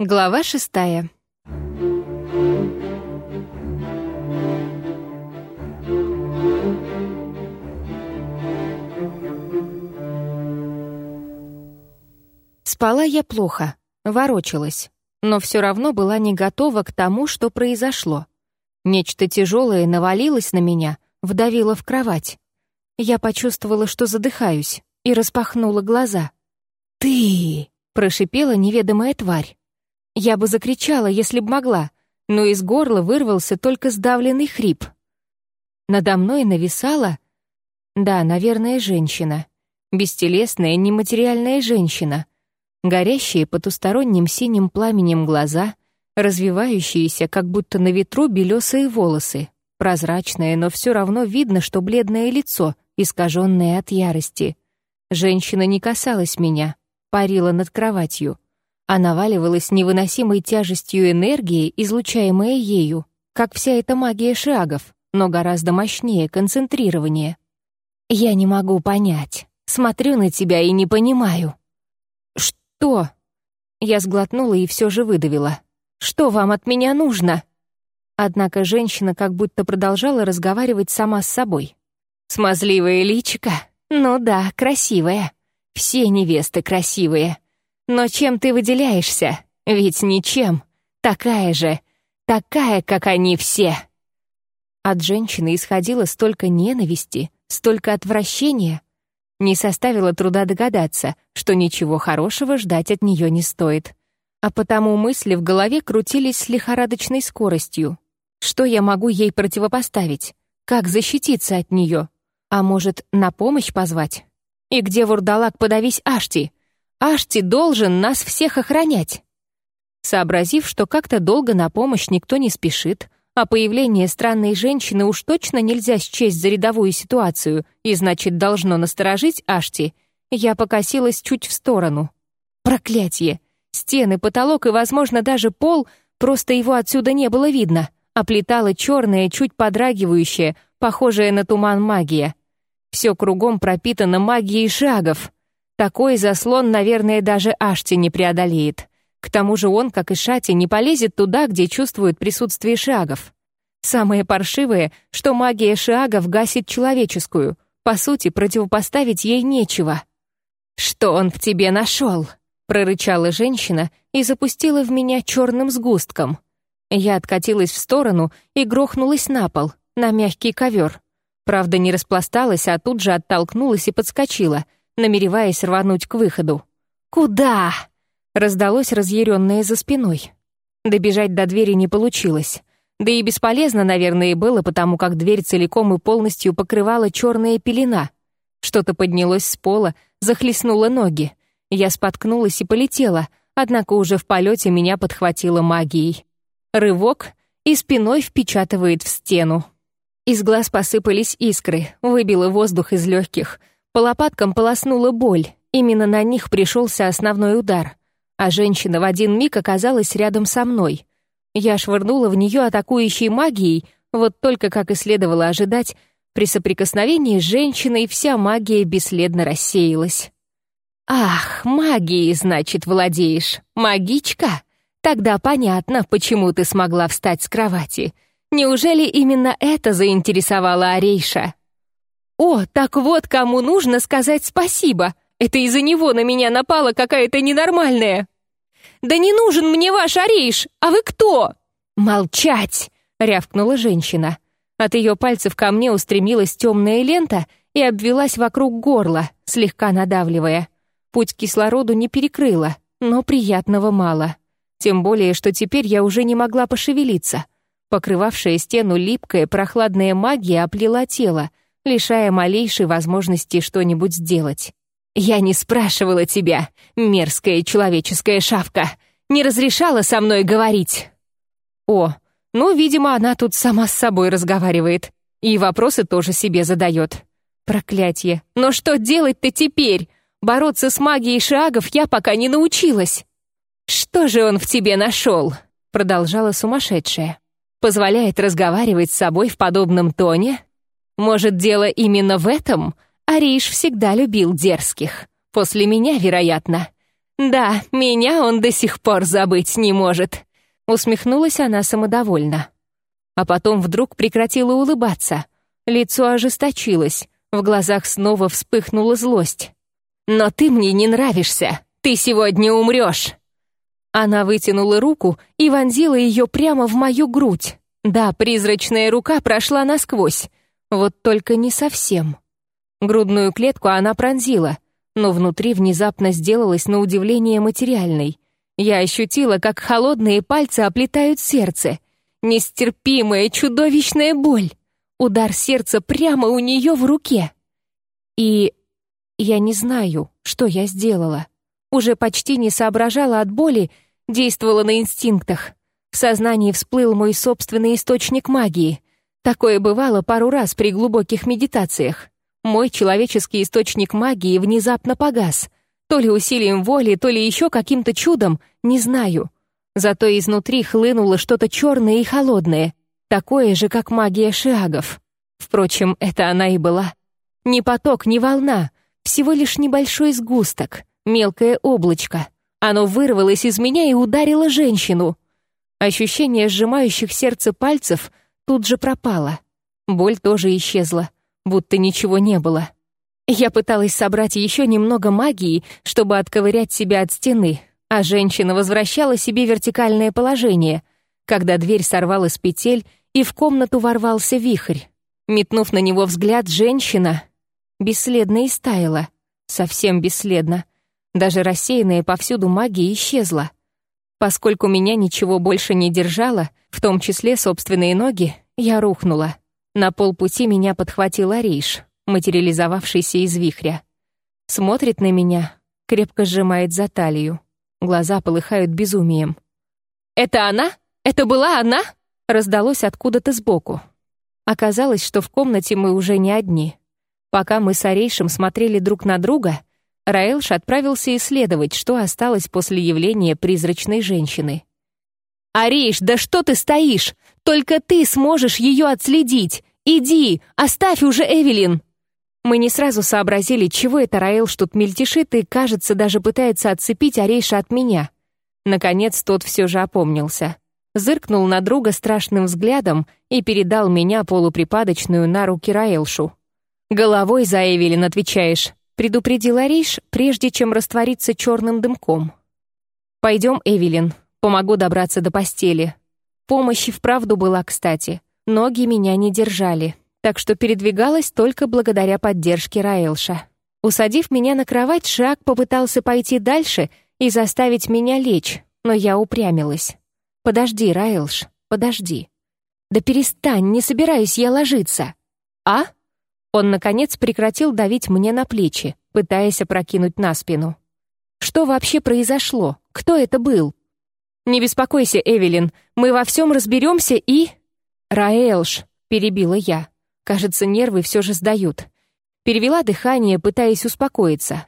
Глава шестая. Спала я плохо, ворочалась, но все равно была не готова к тому, что произошло. Нечто тяжелое навалилось на меня, вдавило в кровать. Я почувствовала, что задыхаюсь, и распахнула глаза. «Ты!» — прошипела неведомая тварь. Я бы закричала, если б могла, но из горла вырвался только сдавленный хрип. Надо мной нависала... Да, наверное, женщина. Бестелесная, нематериальная женщина. Горящие потусторонним синим пламенем глаза, развивающиеся, как будто на ветру, белесые волосы, прозрачное, но все равно видно, что бледное лицо, искаженное от ярости. Женщина не касалась меня, парила над кроватью — а наваливалась невыносимой тяжестью энергии, излучаемой ею, как вся эта магия шагов, но гораздо мощнее, концентрирование. «Я не могу понять. Смотрю на тебя и не понимаю». «Что?» Я сглотнула и все же выдавила. «Что вам от меня нужно?» Однако женщина как будто продолжала разговаривать сама с собой. «Смазливое личико? Ну да, красивая. Все невесты красивые. Но чем ты выделяешься? Ведь ничем. Такая же. Такая, как они все. От женщины исходило столько ненависти, столько отвращения. Не составило труда догадаться, что ничего хорошего ждать от нее не стоит. А потому мысли в голове крутились с лихорадочной скоростью. Что я могу ей противопоставить? Как защититься от нее? А может, на помощь позвать? И где вурдалак подавись Ашти? Ашти должен нас всех охранять. Сообразив, что как-то долго на помощь никто не спешит, а появление странной женщины уж точно нельзя счесть за рядовую ситуацию и, значит, должно насторожить Ашти, я покосилась чуть в сторону. Проклятье! Стены, потолок и, возможно, даже пол, просто его отсюда не было видно, оплетала черная, чуть подрагивающая, похожая на туман магия. Все кругом пропитано магией шагов — такой заслон, наверное, даже Ашти не преодолеет. К тому же он, как и Шати, не полезет туда, где чувствует присутствие шагов. Самое паршивое, что магия шагов гасит человеческую. По сути, противопоставить ей нечего. «Что он в тебе нашел?» — прорычала женщина и запустила в меня черным сгустком. Я откатилась в сторону и грохнулась на пол, на мягкий ковер. Правда, не распласталась, а тут же оттолкнулась и подскочила — намереваясь рвануть к выходу. «Куда?» — раздалось разъяренное за спиной. Добежать до двери не получилось. Да и бесполезно, наверное, было, потому как дверь целиком и полностью покрывала черная пелена. Что-то поднялось с пола, захлестнуло ноги. Я споткнулась и полетела, однако уже в полете меня подхватило магией. Рывок и спиной впечатывает в стену. Из глаз посыпались искры, выбило воздух из легких — по лопаткам полоснула боль, именно на них пришелся основной удар, а женщина в один миг оказалась рядом со мной. Я швырнула в нее атакующей магией, вот только, как и следовало ожидать, при соприкосновении с женщиной вся магия бесследно рассеялась. «Ах, магией, значит, владеешь. Магичка? Тогда понятно, почему ты смогла встать с кровати. Неужели именно это заинтересовало Арейша?» «О, так вот кому нужно сказать спасибо! Это из-за него на меня напала какая-то ненормальная!» «Да не нужен мне ваш Арейш! А вы кто?» «Молчать!» — рявкнула женщина. От ее пальцев ко мне устремилась темная лента и обвелась вокруг горла, слегка надавливая. Путь к кислороду не перекрыла, но приятного мало. Тем более, что теперь я уже не могла пошевелиться. Покрывавшая стену липкая прохладная магия оплела тело, лишая малейшей возможности что-нибудь сделать. «Я не спрашивала тебя, мерзкая человеческая шавка, не разрешала со мной говорить». «О, ну, видимо, она тут сама с собой разговаривает и вопросы тоже себе задает. Проклятье, но что делать-то теперь? Бороться с магией шагов я пока не научилась». «Что же он в тебе нашел?» продолжала сумасшедшая. «Позволяет разговаривать с собой в подобном тоне?» Может, дело именно в этом? Ариш всегда любил дерзких. После меня, вероятно. Да, меня он до сих пор забыть не может. Усмехнулась она самодовольно. А потом вдруг прекратила улыбаться. Лицо ожесточилось, в глазах снова вспыхнула злость. «Но ты мне не нравишься. Ты сегодня умрешь!» Она вытянула руку и вонзила ее прямо в мою грудь. Да, призрачная рука прошла насквозь. Вот только не совсем. Грудную клетку она пронзила, но внутри внезапно сделалась на удивление материальной. Я ощутила, как холодные пальцы оплетают сердце. Нестерпимая, чудовищная боль. Удар сердца прямо у нее в руке. И я не знаю, что я сделала. Уже почти не соображала от боли, действовала на инстинктах. В сознании всплыл мой собственный источник магии. Такое бывало пару раз при глубоких медитациях. Мой человеческий источник магии внезапно погас. То ли усилием воли, то ли еще каким-то чудом, не знаю. Зато изнутри хлынуло что-то черное и холодное, такое же, как магия шиагов. Впрочем, это она и была. Ни поток, ни волна, всего лишь небольшой сгусток, мелкое облачко. Оно вырвалось из меня и ударило женщину. Ощущение сжимающих сердце пальцев тут же пропало. Боль тоже исчезла, будто ничего не было. Я пыталась собрать еще немного магии, чтобы отковырять себя от стены, а женщина возвращала себе вертикальное положение, когда дверь сорвалась с петель и в комнату ворвался вихрь. Метнув на него взгляд, женщина бесследно истаяла, совсем бесследно. Даже рассеянная повсюду магия исчезла. Поскольку меня ничего больше не держало, в том числе собственные ноги, я рухнула. На полпути меня подхватил Ариш, материализовавшийся из вихря. Смотрит на меня, крепко сжимает за талию. Глаза полыхают безумием. «Это она? Это была она?» раздалось откуда-то сбоку. Оказалось, что в комнате мы уже не одни. Пока мы с Арейшем смотрели друг на друга, Раэлш отправился исследовать, что осталось после явления призрачной женщины. «Ариш, да что ты стоишь? Только ты сможешь ее отследить! Иди, оставь уже Эвелин!» Мы не сразу сообразили, чего это Раэлш тут мельтешит и, кажется, даже пытается отцепить Арейша от меня. Наконец, тот все же опомнился. Зыркнул на друга страшным взглядом и передал меня полуприпадочную на руки Раэлшу. «Головой за Эвелин отвечаешь», предупредил Ариш, прежде чем раствориться черным дымком. «Пойдем, Эвелин, помогу добраться до постели». Помощь и вправду была кстати. Ноги меня не держали, так что передвигалась только благодаря поддержке Раэлша. Усадив меня на кровать, Шак попытался пойти дальше и заставить меня лечь, но я упрямилась. «Подожди, Раэлш, подожди». «Да перестань, не собираюсь я ложиться». «А?» Он, наконец, прекратил давить мне на плечи, пытаясь опрокинуть на спину. «Что вообще произошло? Кто это был?» «Не беспокойся, Эвелин, мы во всем разберемся и...» «Раэлш», — перебила я. Кажется, нервы все же сдают. Перевела дыхание, пытаясь успокоиться.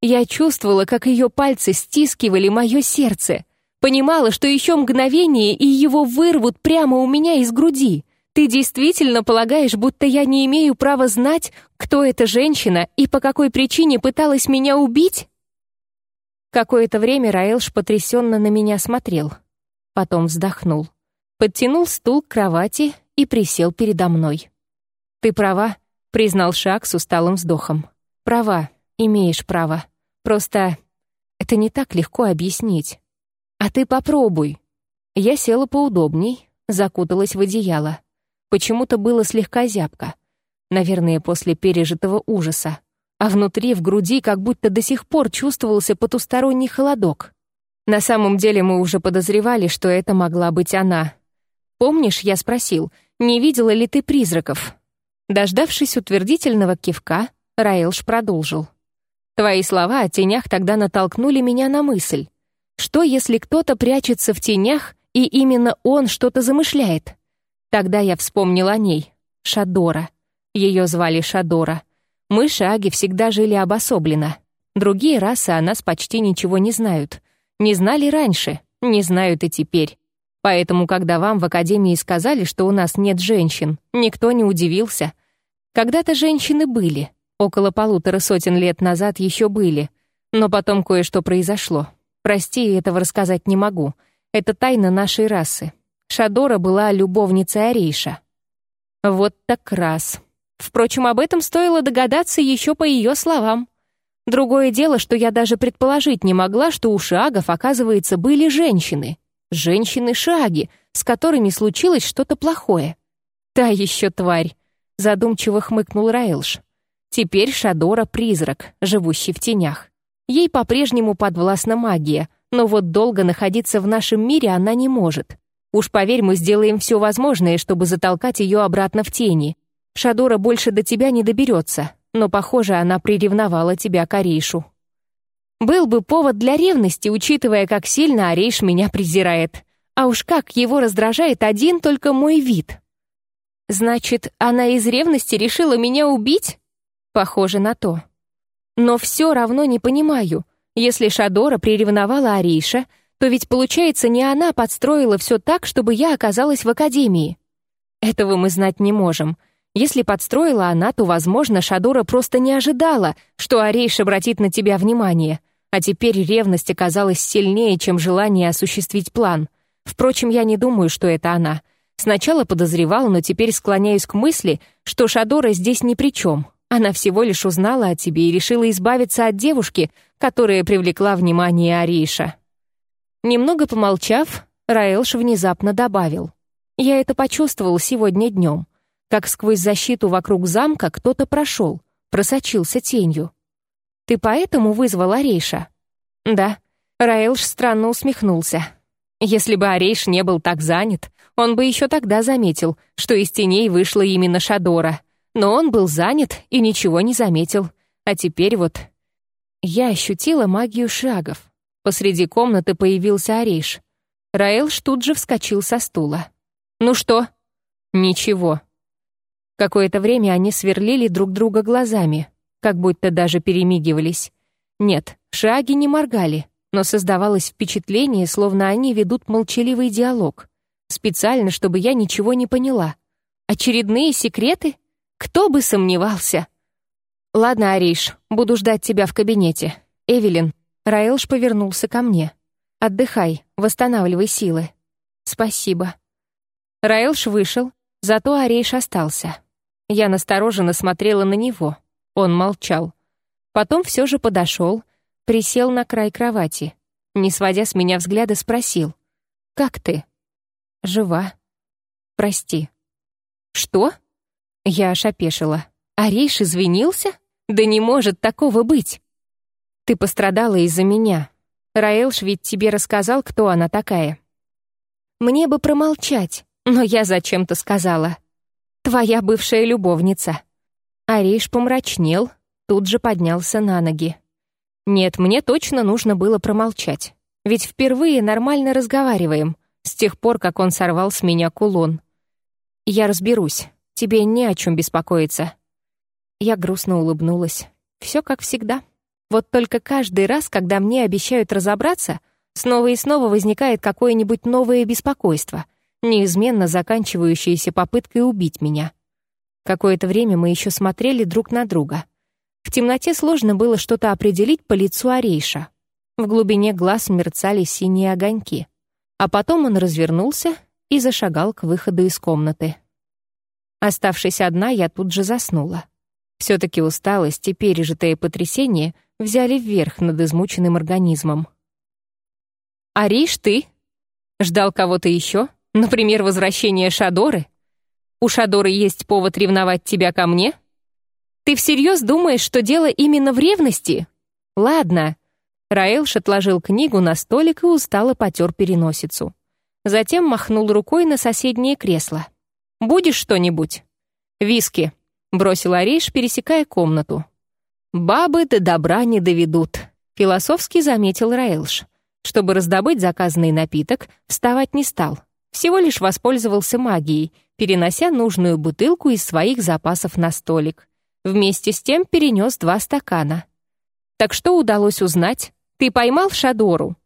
Я чувствовала, как ее пальцы стискивали мое сердце. Понимала, что еще мгновение, и его вырвут прямо у меня из груди. Ты действительно полагаешь, будто я не имею права знать, кто эта женщина и по какой причине пыталась меня убить?» Какое-то время Раэлш потрясенно на меня смотрел. Потом вздохнул. Подтянул стул к кровати и присел передо мной. «Ты права», — признал Шак с усталым вздохом. «Права, имеешь право. Просто это не так легко объяснить. А ты попробуй». Я села поудобней, закуталась в одеяло. Почему-то было слегка зябко. Наверное, после пережитого ужаса. А внутри, в груди, как будто до сих пор чувствовался потусторонний холодок. На самом деле мы уже подозревали, что это могла быть она. Помнишь, я спросил, не видела ли ты призраков? Дождавшись утвердительного кивка, Раэлш продолжил. Твои слова о тенях тогда натолкнули меня на мысль. Что, если кто-то прячется в тенях, и именно он что-то замышляет? Тогда я вспомнил о ней. Шадора. Ее звали Шадора. Мы, шаги, всегда жили обособленно. Другие расы о нас почти ничего не знают. Не знали раньше, не знают и теперь. Поэтому, когда вам в Академии сказали, что у нас нет женщин, никто не удивился. Когда-то женщины были. Около полутора сотен лет назад еще были. Но потом кое-что произошло. Прости, этого рассказать не могу. Это тайна нашей расы. Шадора была любовницей Арейша. Вот так раз. Впрочем, об этом стоило догадаться еще по ее словам. Другое дело, что я даже предположить не могла, что у шагов, оказывается, были женщины. Женщины-шаги, с которыми случилось что-то плохое. Та еще тварь, задумчиво хмыкнул Раэлш. Теперь Шадора — призрак, живущий в тенях. Ей по-прежнему подвластна магия, но вот долго находиться в нашем мире она не может. Уж поверь, мы сделаем все возможное, чтобы затолкать ее обратно в тени. Шадора больше до тебя не доберется, но, похоже, она приревновала тебя к Арейшу. Был бы повод для ревности, учитывая, как сильно Арейш меня презирает. А уж как его раздражает один только мой вид. Значит, она из ревности решила меня убить? Похоже на то. Но все равно не понимаю. Если Шадора приревновала Арейша, то ведь, получается, не она подстроила все так, чтобы я оказалась в академии. Этого мы знать не можем — если подстроила она, то, возможно, Шадора просто не ожидала, что Арейш обратит на тебя внимание. А теперь ревность оказалась сильнее, чем желание осуществить план. Впрочем, я не думаю, что это она. Сначала подозревала, но теперь склоняюсь к мысли, что Шадора здесь ни при чем. Она всего лишь узнала о тебе и решила избавиться от девушки, которая привлекла внимание Арейша. Немного помолчав, Раэлш внезапно добавил. «Я это почувствовал сегодня днем как сквозь защиту вокруг замка кто-то прошел, просочился тенью. «Ты поэтому вызвал Арейша?» «Да». Раэлш странно усмехнулся. Если бы Арейш не был так занят, он бы еще тогда заметил, что из теней вышла именно Шадора. Но он был занят и ничего не заметил. А теперь вот... Я ощутила магию шагов. Посреди комнаты появился Арейш. Раэлш тут же вскочил со стула. «Ну что?» «Ничего», Какое-то время они сверлили друг друга глазами, как будто даже перемигивались. Нет, шаги не моргали, но создавалось впечатление, словно они ведут молчаливый диалог. Специально, чтобы я ничего не поняла. Очередные секреты? Кто бы сомневался? «Ладно, Ариш, буду ждать тебя в кабинете. Эвелин». Раэлш повернулся ко мне. «Отдыхай, восстанавливай силы». «Спасибо». Раэлш вышел, зато Ариш остался. Я настороженно смотрела на него. Он молчал. Потом все же подошел, присел на край кровати. Не сводя с меня взгляда, спросил. «Как ты?» «Жива. Прости». «Что?» Я аж опешила. «Арейш извинился? Да не может такого быть!» «Ты пострадала из-за меня. Раэлш ведь тебе рассказал, кто она такая». «Мне бы промолчать, но я зачем-то сказала. Твоя бывшая любовница». Ариш помрачнел, тут же поднялся на ноги. «Нет, мне точно нужно было промолчать. Ведь впервые нормально разговариваем, с тех пор, как он сорвал с меня кулон. Я разберусь, тебе не о чем беспокоиться». Я грустно улыбнулась. Все как всегда. Вот только каждый раз, когда мне обещают разобраться, снова и снова возникает какое-нибудь новое беспокойство — неизменно заканчивающаяся попыткой убить меня. Какое-то время мы еще смотрели друг на друга. В темноте сложно было что-то определить по лицу Арейша. В глубине глаз мерцали синие огоньки. А потом он развернулся и зашагал к выходу из комнаты. Оставшись одна, я тут же заснула. Все-таки усталость и пережитое потрясение взяли вверх над измученным организмом. «Ариш, ты? Ждал кого-то еще?» Например, возвращение Шадоры? У Шадоры есть повод ревновать тебя ко мне? Ты всерьез думаешь, что дело именно в ревности? Ладно. Раэлш отложил книгу на столик и устало потер переносицу. Затем махнул рукой на соседнее кресло. «Будешь что-нибудь?» «Виски», — бросил Ариш, пересекая комнату. «Бабы до добра не доведут», — философски заметил Раэлш. Чтобы раздобыть заказанный напиток, вставать не стал — всего лишь воспользовался магией, перенося нужную бутылку из своих запасов на столик. Вместе с тем перенес два стакана. «Так что удалось узнать? Ты поймал Шадору?»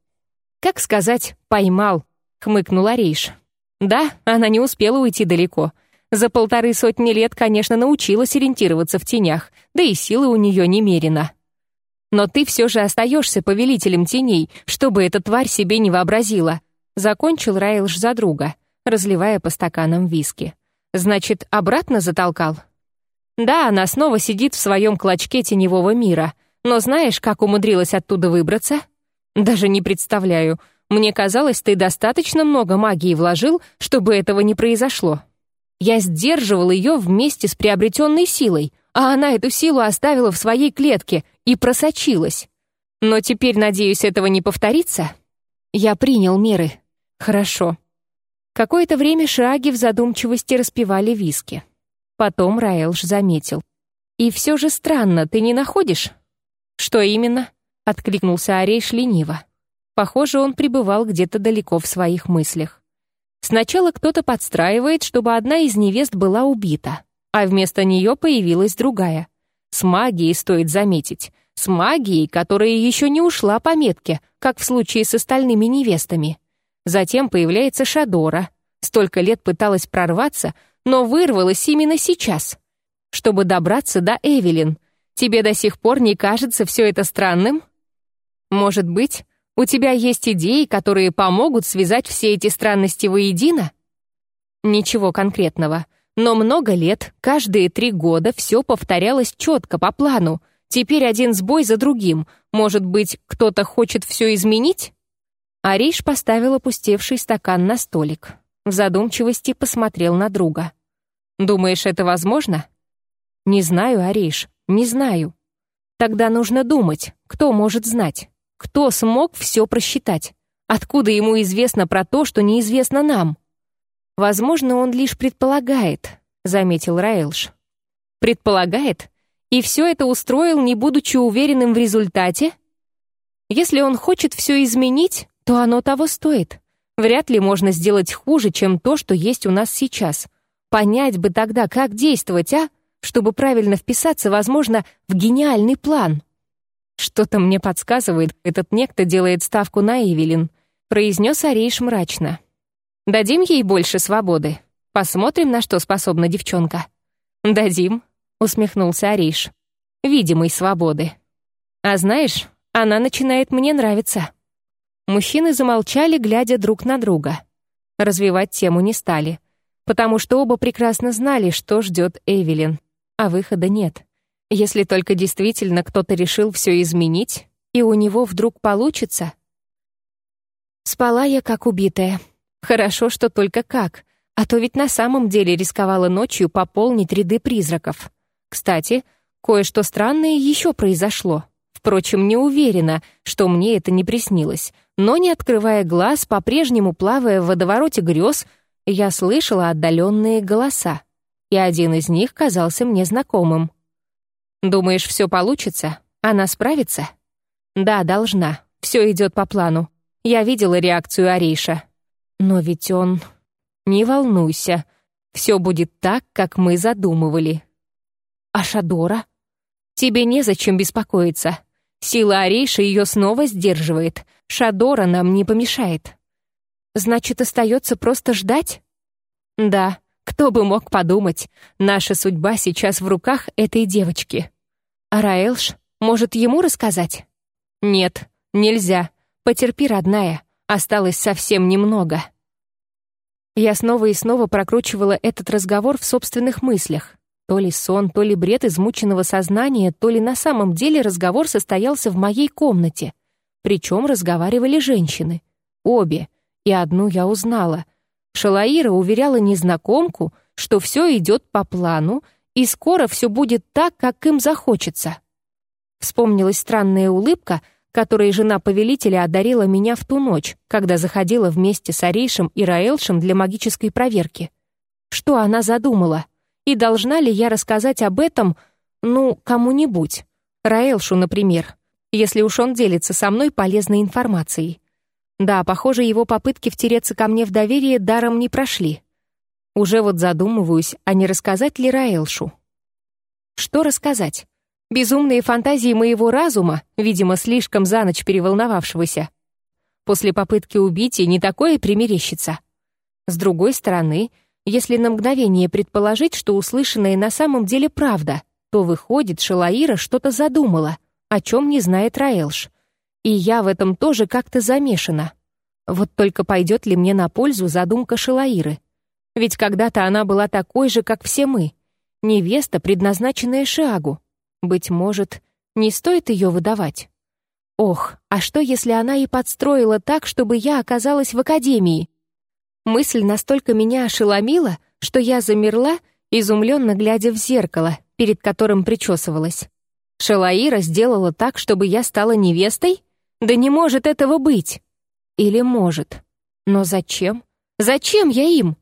«Как сказать «поймал», — хмыкнул Арейш. «Да, она не успела уйти далеко. За полторы сотни лет, конечно, научилась ориентироваться в тенях, да и силы у нее немерено». Но ты все же остаешься повелителем теней, чтобы эта тварь себе не вообразила. Закончил Райлш за друга, разливая по стаканам виски. Значит, обратно затолкал? Да, она снова сидит в своем клочке теневого мира. Но знаешь, как умудрилась оттуда выбраться? Даже не представляю. Мне казалось, ты достаточно много магии вложил, чтобы этого не произошло. Я сдерживал ее вместе с приобретенной силой, а она эту силу оставила в своей клетке и просочилась. Но теперь, надеюсь, этого не повторится? Я принял меры. Хорошо. Какое-то время Шаги в задумчивости распевали виски. Потом Раэлш заметил. «И все же странно, ты не находишь?» «Что именно?» — откликнулся Арейш лениво. Похоже, он пребывал где-то далеко в своих мыслях. Сначала кто-то подстраивает, чтобы одна из невест была убита, а вместо нее появилась другая. С магией, стоит заметить, с магией, которая еще не ушла по метке, как в случае с остальными невестами. Затем появляется Шадора. Столько лет пыталась прорваться, но вырвалась именно сейчас. Чтобы добраться до Эвелин. Тебе до сих пор не кажется все это странным? Может быть, у тебя есть идеи, которые помогут связать все эти странности воедино? Ничего конкретного. Но много лет, каждые три года все повторялось четко по плану. Теперь один сбой за другим. Может быть, кто-то хочет все изменить? Ариш поставил опустевший стакан на столик. В задумчивости посмотрел на друга. «Думаешь, это возможно?» «Не знаю, Ариш, не знаю. Тогда нужно думать, кто может знать». Кто смог все просчитать? Откуда ему известно про то, что неизвестно нам? Возможно, он лишь предполагает, заметил Раэлш. Предполагает? И все это устроил, не будучи уверенным в результате? Если он хочет все изменить, то оно того стоит. Вряд ли можно сделать хуже, чем то, что есть у нас сейчас. Понять бы тогда, как действовать, а? Чтобы правильно вписаться, возможно, в гениальный план. «Что-то мне подсказывает, этот некто делает ставку на Эвелин», произнес Арейш мрачно. «Дадим ей больше свободы. Посмотрим, на что способна девчонка». «Дадим», — усмехнулся Арейш. «Видимой свободы». «А знаешь, она начинает мне нравиться». Мужчины замолчали, глядя друг на друга. Развивать тему не стали, потому что оба прекрасно знали, что ждет Эвелин, а выхода нет. Если только действительно кто-то решил все изменить, и у него вдруг получится. Спала я как убитая. Хорошо, что только как, а то ведь на самом деле рисковала ночью пополнить ряды призраков. Кстати, кое-что странное еще произошло. Впрочем, не уверена, что мне это не приснилось, но, не открывая глаз, по-прежнему плавая в водовороте грез, я слышала отдаленные голоса, и один из них казался мне знакомым. Думаешь, все получится? Она справится? Да, должна. Все идет по плану. Я видела реакцию Арейша. Но ведь он... Не волнуйся. Все будет так, как мы задумывали. А Шадора? Тебе незачем беспокоиться. Сила Арейша ее снова сдерживает. Шадора нам не помешает. Значит, остается просто ждать? Да, кто бы мог подумать, наша судьба сейчас в руках этой девочки. А Раэлш, может, ему рассказать? Нет, нельзя. Потерпи, родная. Осталось совсем немного. Я снова и снова прокручивала этот разговор в собственных мыслях. То ли сон, то ли бред измученного сознания, то ли на самом деле разговор состоялся в моей комнате. Причем разговаривали женщины. Обе. И одну я узнала — Шалаира уверяла незнакомку, что все идет по плану, и скоро все будет так, как им захочется. Вспомнилась странная улыбка, которой жена повелителя одарила меня в ту ночь, когда заходила вместе с Арейшем и Раэлшем для магической проверки. Что она задумала? И должна ли я рассказать об этом, ну, кому-нибудь? Раэлшу, например, если уж он делится со мной полезной информацией. Да, похоже, его попытки втереться ко мне в доверие даром не прошли. Уже вот задумываюсь, а не рассказать ли Раэлшу. Что рассказать? Безумные фантазии моего разума, видимо, слишком за ночь переволновавшегося. После попытки убить и не такое примерещится. С другой стороны, если на мгновение предположить, что услышанное на самом деле правда, то выходит, Шалаира что-то задумала, о чем не знает Раэлш. И я в этом тоже как-то замешана. Вот только пойдет ли мне на пользу задумка Шилаиры? Ведь когда-то она была такой же, как все мы. Невеста, предназначенная Шиагу. Быть может, не стоит ее выдавать? Ох, а что, если она и подстроила так, чтобы я оказалась в академии? Мысль настолько меня ошеломила, что я замерла, изумленно глядя в зеркало, перед которым причесывалась. Шалаира сделала так, чтобы я стала невестой? Да не может этого быть! Или может? Но зачем? Зачем я им?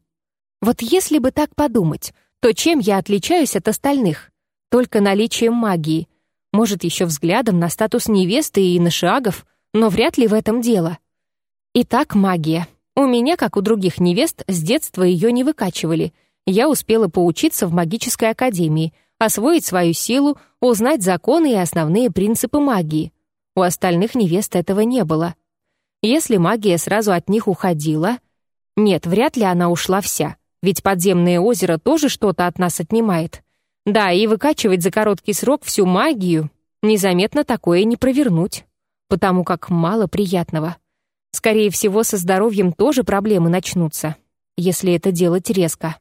Вот если бы так подумать, то чем я отличаюсь от остальных? Только наличием магии. Может, еще взглядом на статус невесты и на шагов, но вряд ли в этом дело. Итак, магия. У меня, как у других невест, с детства ее не выкачивали. Я успела поучиться в магической академии, освоить свою силу, узнать законы и основные принципы магии. У остальных невест этого не было. Если магия сразу от них уходила... Нет, вряд ли она ушла вся, ведь подземное озеро тоже что-то от нас отнимает. Да, и выкачивать за короткий срок всю магию незаметно такое не провернуть, потому как мало приятного. Скорее всего, со здоровьем тоже проблемы начнутся, если это делать резко.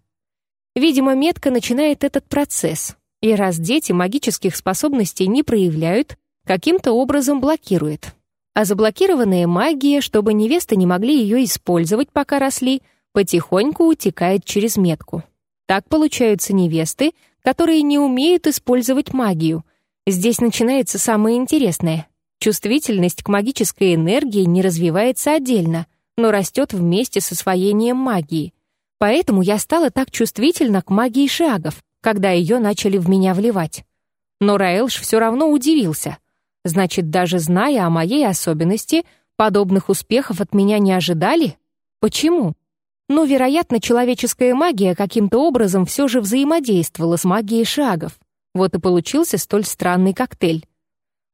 Видимо, метка начинает этот процесс, и раз дети магических способностей не проявляют, каким-то образом блокирует. А заблокированная магия, чтобы невесты не могли ее использовать, пока росли, потихоньку утекает через метку. Так получаются невесты, которые не умеют использовать магию. Здесь начинается самое интересное — Чувствительность к магической энергии не развивается отдельно, но растет вместе с освоением магии. Поэтому я стала так чувствительна к магии шагов, когда ее начали в меня вливать. Но Раэлш все равно удивился. Значит, даже зная о моей особенности, подобных успехов от меня не ожидали? Почему? Ну, вероятно, человеческая магия каким-то образом все же взаимодействовала с магией шагов. Вот и получился столь странный коктейль.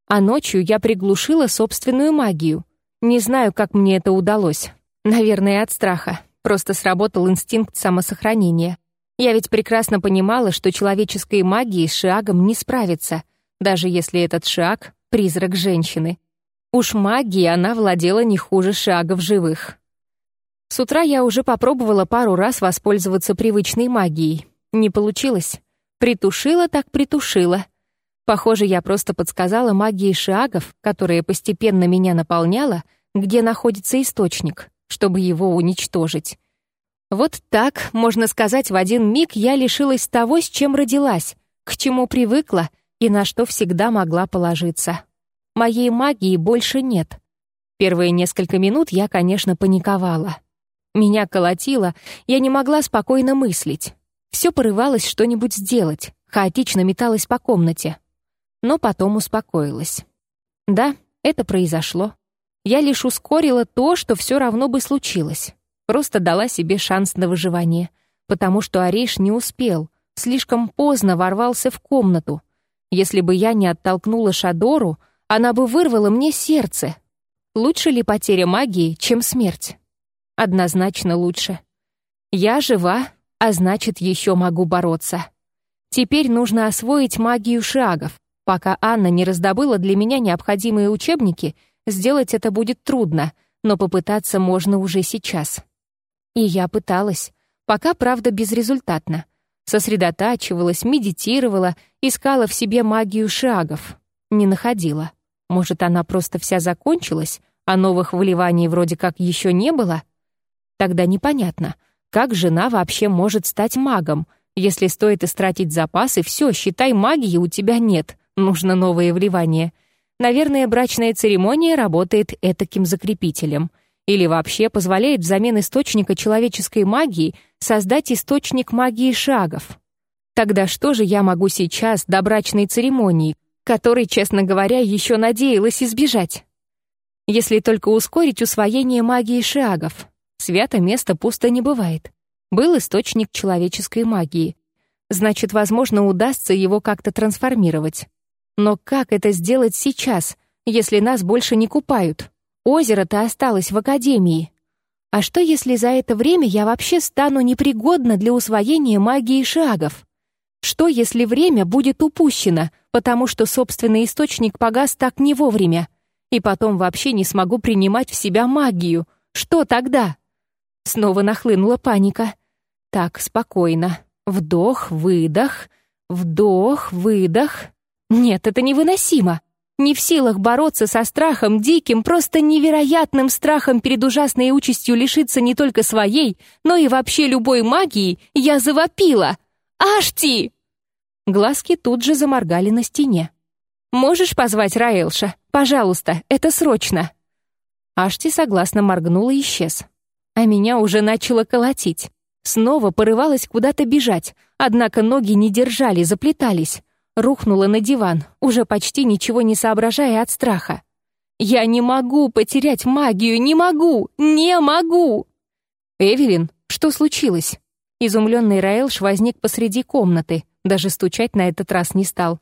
А ночью я приглушила собственную магию. Не знаю, как мне это удалось. Наверное, от страха. Просто сработал инстинкт самосохранения. Я ведь прекрасно понимала, что человеческой магией с Шиагом не справиться, даже если этот Шиаг — призрак женщины. Уж магией она владела не хуже Шиагов живых. С утра я уже попробовала пару раз воспользоваться привычной магией. Не получилось. Притушила так притушила — Похоже, я просто подсказала магии шиагов, которая постепенно меня наполняла, где находится источник, чтобы его уничтожить. Вот так, можно сказать, в один миг я лишилась того, с чем родилась, к чему привыкла и на что всегда могла положиться. Моей магии больше нет. Первые несколько минут я, конечно, паниковала. Меня колотило, я не могла спокойно мыслить. Все порывалось что-нибудь сделать, хаотично металась по комнате но потом успокоилась. Да, это произошло. Я лишь ускорила то, что все равно бы случилось. Просто дала себе шанс на выживание, потому что Ариш не успел, слишком поздно ворвался в комнату. Если бы я не оттолкнула Шадору, она бы вырвала мне сердце. Лучше ли потеря магии, чем смерть? Однозначно лучше. Я жива, а значит, еще могу бороться. Теперь нужно освоить магию шагов, Пока Анна не раздобыла для меня необходимые учебники, сделать это будет трудно, но попытаться можно уже сейчас. И я пыталась. Пока, правда, безрезультатно. Сосредотачивалась, медитировала, искала в себе магию шагов. Не находила. Может, она просто вся закончилась, а новых вливаний вроде как еще не было? Тогда непонятно, как жена вообще может стать магом, если стоит истратить запасы, все, считай, магии у тебя нет нужно новое вливание. Наверное, брачная церемония работает этаким закрепителем. Или вообще позволяет взамен источника человеческой магии создать источник магии шагов. Тогда что же я могу сейчас до брачной церемонии, которой, честно говоря, еще надеялась избежать? Если только ускорить усвоение магии шагов. Свято место пусто не бывает. Был источник человеческой магии. Значит, возможно, удастся его как-то трансформировать. Но как это сделать сейчас, если нас больше не купают? Озеро-то осталось в академии. А что, если за это время я вообще стану непригодна для усвоения магии шагов? Что, если время будет упущено, потому что собственный источник погас так не вовремя? И потом вообще не смогу принимать в себя магию. Что тогда? Снова нахлынула паника. Так, спокойно. Вдох, выдох, вдох, выдох. Нет, это невыносимо. Не в силах бороться со страхом диким, просто невероятным страхом перед ужасной участью лишиться не только своей, но и вообще любой магии, я завопила. «Ашти!» Глазки тут же заморгали на стене. «Можешь позвать Раэлша? Пожалуйста, это срочно!» Ашти согласно моргнула и исчез. А меня уже начало колотить. Снова порывалась куда-то бежать, однако ноги не держали, заплетались. Рухнула на диван, уже почти ничего не соображая от страха. «Я не могу потерять магию, не могу, не могу!» «Эвелин, что случилось?» Изумленный Раэлш возник посреди комнаты, даже стучать на этот раз не стал.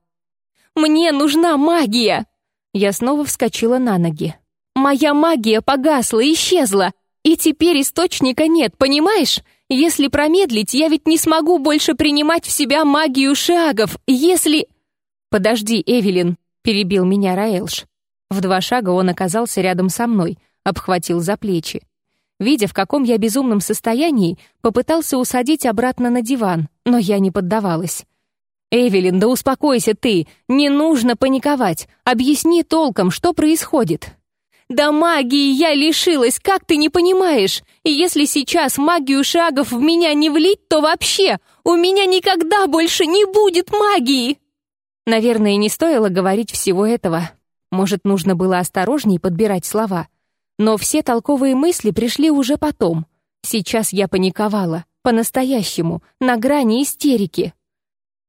«Мне нужна магия!» Я снова вскочила на ноги. «Моя магия погасла, исчезла, и теперь источника нет, понимаешь? Если промедлить, я ведь не смогу больше принимать в себя магию шагов, если...» «Подожди, Эвелин», — перебил меня Раэлш. В два шага он оказался рядом со мной, обхватил за плечи. Видя, в каком я безумном состоянии, попытался усадить обратно на диван, но я не поддавалась. «Эвелин, да успокойся ты! Не нужно паниковать! Объясни толком, что происходит!» Да магии я лишилась, как ты не понимаешь? И если сейчас магию шагов в меня не влить, то вообще у меня никогда больше не будет магии!» Наверное, не стоило говорить всего этого. Может, нужно было осторожней подбирать слова. Но все толковые мысли пришли уже потом. Сейчас я паниковала. По-настоящему. На грани истерики.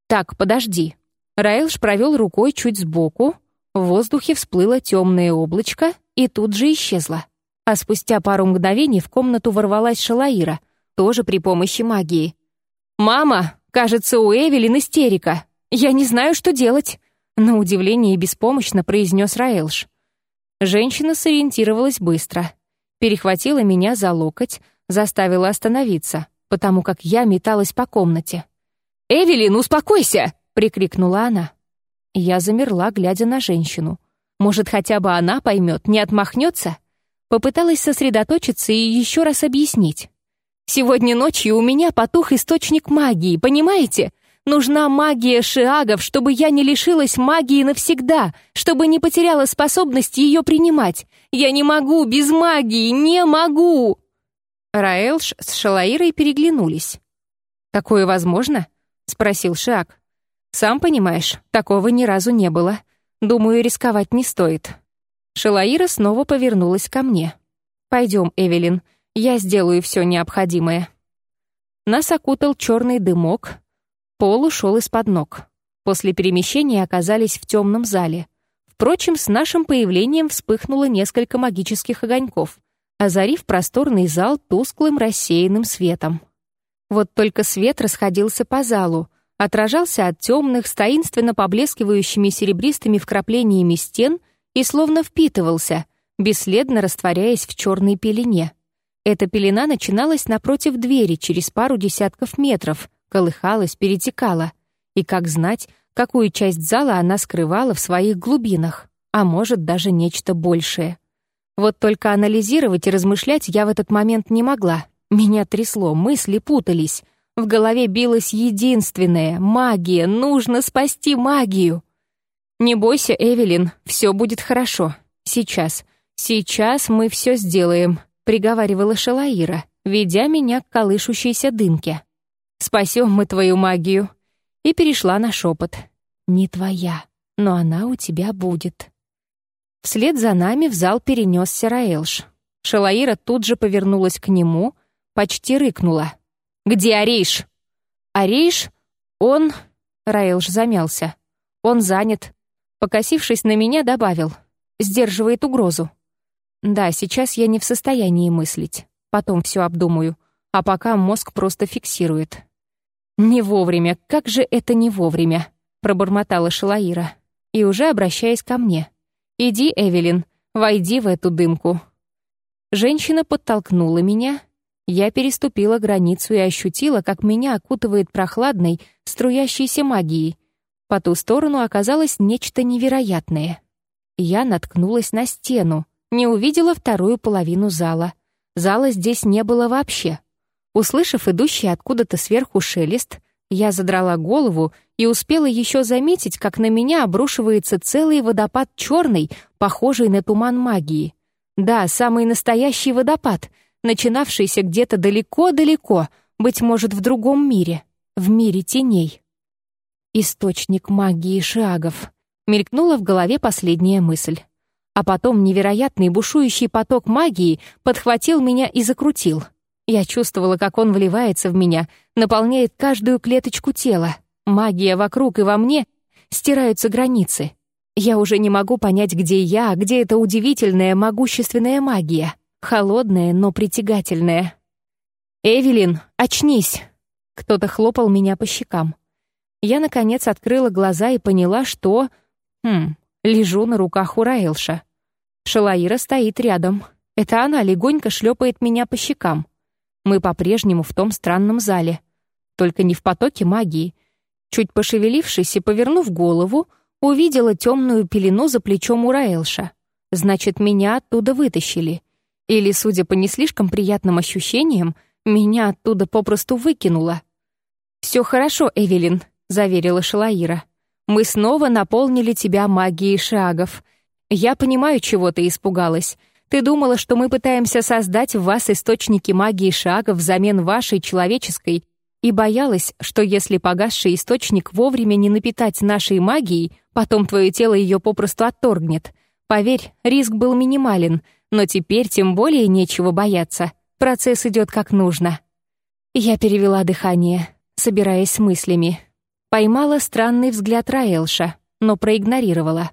«Так, подожди». Раэлш провел рукой чуть сбоку. В воздухе всплыло темное облачко, и тут же исчезла. А спустя пару мгновений в комнату ворвалась Шалаира, тоже при помощи магии. «Мама, кажется, у Эвелин истерика. Я не знаю, что делать», — на удивление беспомощно произнес Раэлш. Женщина сориентировалась быстро. Перехватила меня за локоть, заставила остановиться, потому как я металась по комнате. «Эвелин, успокойся!» — прикрикнула она. Я замерла, глядя на женщину. Может, хотя бы она поймет, не отмахнется? Попыталась сосредоточиться и еще раз объяснить. Сегодня ночью у меня потух источник магии, понимаете? Нужна магия шиагов, чтобы я не лишилась магии навсегда, чтобы не потеряла способность ее принимать. Я не могу без магии, не могу!» Раэлш с Шалаирой переглянулись. «Такое возможно?» — спросил Шиак. «Сам понимаешь, такого ни разу не было. Думаю, рисковать не стоит. Шелаира снова повернулась ко мне. «Пойдем, Эвелин, я сделаю все необходимое». Нас окутал черный дымок, пол ушел из-под ног. После перемещения оказались в темном зале. Впрочем, с нашим появлением вспыхнуло несколько магических огоньков, озарив просторный зал тусклым рассеянным светом. Вот только свет расходился по залу, отражался от темных, с поблескивающими серебристыми вкраплениями стен и словно впитывался, бесследно растворяясь в черной пелене. Эта пелена начиналась напротив двери через пару десятков метров, колыхалась, перетекала. И как знать, какую часть зала она скрывала в своих глубинах, а может, даже нечто большее. Вот только анализировать и размышлять я в этот момент не могла. Меня трясло, мысли путались — в голове билась единственная — магия, нужно спасти магию. «Не бойся, Эвелин, все будет хорошо. Сейчас, сейчас мы все сделаем», — приговаривала Шалаира, ведя меня к колышущейся дымке. «Спасем мы твою магию». И перешла на шепот. «Не твоя, но она у тебя будет». Вслед за нами в зал перенесся Раэлш. Шалаира тут же повернулась к нему, почти рыкнула. «Где Арейш?» «Арейш? Он...» Раэлш замялся. «Он занят». Покосившись на меня, добавил. «Сдерживает угрозу». «Да, сейчас я не в состоянии мыслить. Потом все обдумаю. А пока мозг просто фиксирует». «Не вовремя. Как же это не вовремя?» пробормотала Шалаира. И уже обращаясь ко мне. «Иди, Эвелин, войди в эту дымку». Женщина подтолкнула меня, Я переступила границу и ощутила, как меня окутывает прохладной, струящейся магией. По ту сторону оказалось нечто невероятное. Я наткнулась на стену, не увидела вторую половину зала. Зала здесь не было вообще. Услышав идущий откуда-то сверху шелест, я задрала голову и успела еще заметить, как на меня обрушивается целый водопад черный, похожий на туман магии. Да, самый настоящий водопад, начинавшийся где-то далеко-далеко, быть может, в другом мире, в мире теней. Источник магии шагов. Мелькнула в голове последняя мысль. А потом невероятный бушующий поток магии подхватил меня и закрутил. Я чувствовала, как он вливается в меня, наполняет каждую клеточку тела. Магия вокруг и во мне стираются границы. Я уже не могу понять, где я, где эта удивительная, могущественная магия. Холодная, но притягательная. «Эвелин, очнись!» Кто-то хлопал меня по щекам. Я, наконец, открыла глаза и поняла, что... Хм, лежу на руках у Раэлша. Шалаира стоит рядом. Это она легонько шлепает меня по щекам. Мы по-прежнему в том странном зале. Только не в потоке магии. Чуть пошевелившись и повернув голову, увидела темную пелену за плечом у Раэлша. Значит, меня оттуда вытащили. Или, судя по не слишком приятным ощущениям, меня оттуда попросту выкинуло. «Все хорошо, Эвелин», — заверила Шалаира. «Мы снова наполнили тебя магией шагов. «Я понимаю, чего ты испугалась. Ты думала, что мы пытаемся создать в вас источники магии шага взамен вашей человеческой, и боялась, что если погасший источник вовремя не напитать нашей магией, потом твое тело ее попросту отторгнет. Поверь, риск был минимален, но теперь тем более нечего бояться. Процесс идет как нужно». Я перевела дыхание, собираясь с мыслями. Поймала странный взгляд Раэлша, но проигнорировала.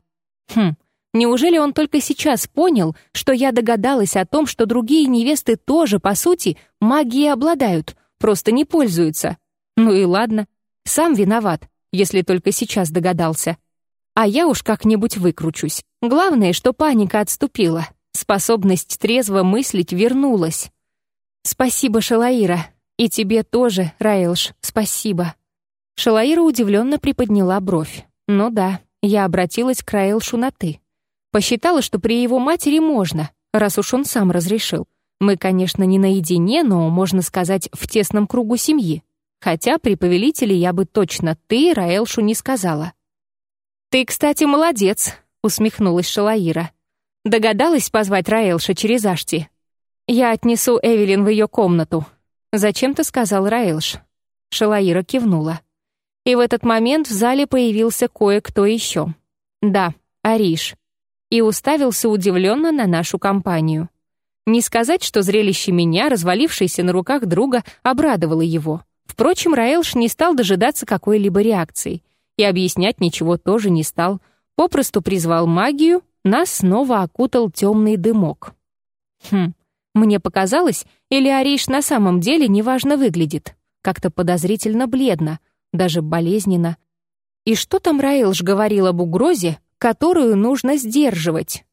Хм, Неужели он только сейчас понял, что я догадалась о том, что другие невесты тоже, по сути, магией обладают, просто не пользуются? Ну и ладно, сам виноват, если только сейчас догадался. А я уж как-нибудь выкручусь. Главное, что паника отступила, способность трезво мыслить вернулась. Спасибо, Шалаира. И тебе тоже, Раилш, спасибо. Шалаира удивленно приподняла бровь. Ну да, я обратилась к Раилшу на «ты». Посчитала, что при его матери можно, раз уж он сам разрешил. Мы, конечно, не наедине, но, можно сказать, в тесном кругу семьи. Хотя при повелителе я бы точно «ты» Раэлшу не сказала. «Ты, кстати, молодец», — усмехнулась Шалаира. «Догадалась позвать Раэлша через Ашти?» «Я отнесу Эвелин в ее комнату», — зачем-то сказал Раэлш. Шалаира кивнула. И в этот момент в зале появился кое-кто еще. Да, Ариш и уставился удивленно на нашу компанию. Не сказать, что зрелище меня, развалившейся на руках друга, обрадовало его. Впрочем, Раэлш не стал дожидаться какой-либо реакции. И объяснять ничего тоже не стал. Попросту призвал магию, нас снова окутал темный дымок. Хм, мне показалось, или Ариш на самом деле неважно выглядит. Как-то подозрительно бледно, даже болезненно. И что там Раэлш говорил об угрозе, которую нужно сдерживать.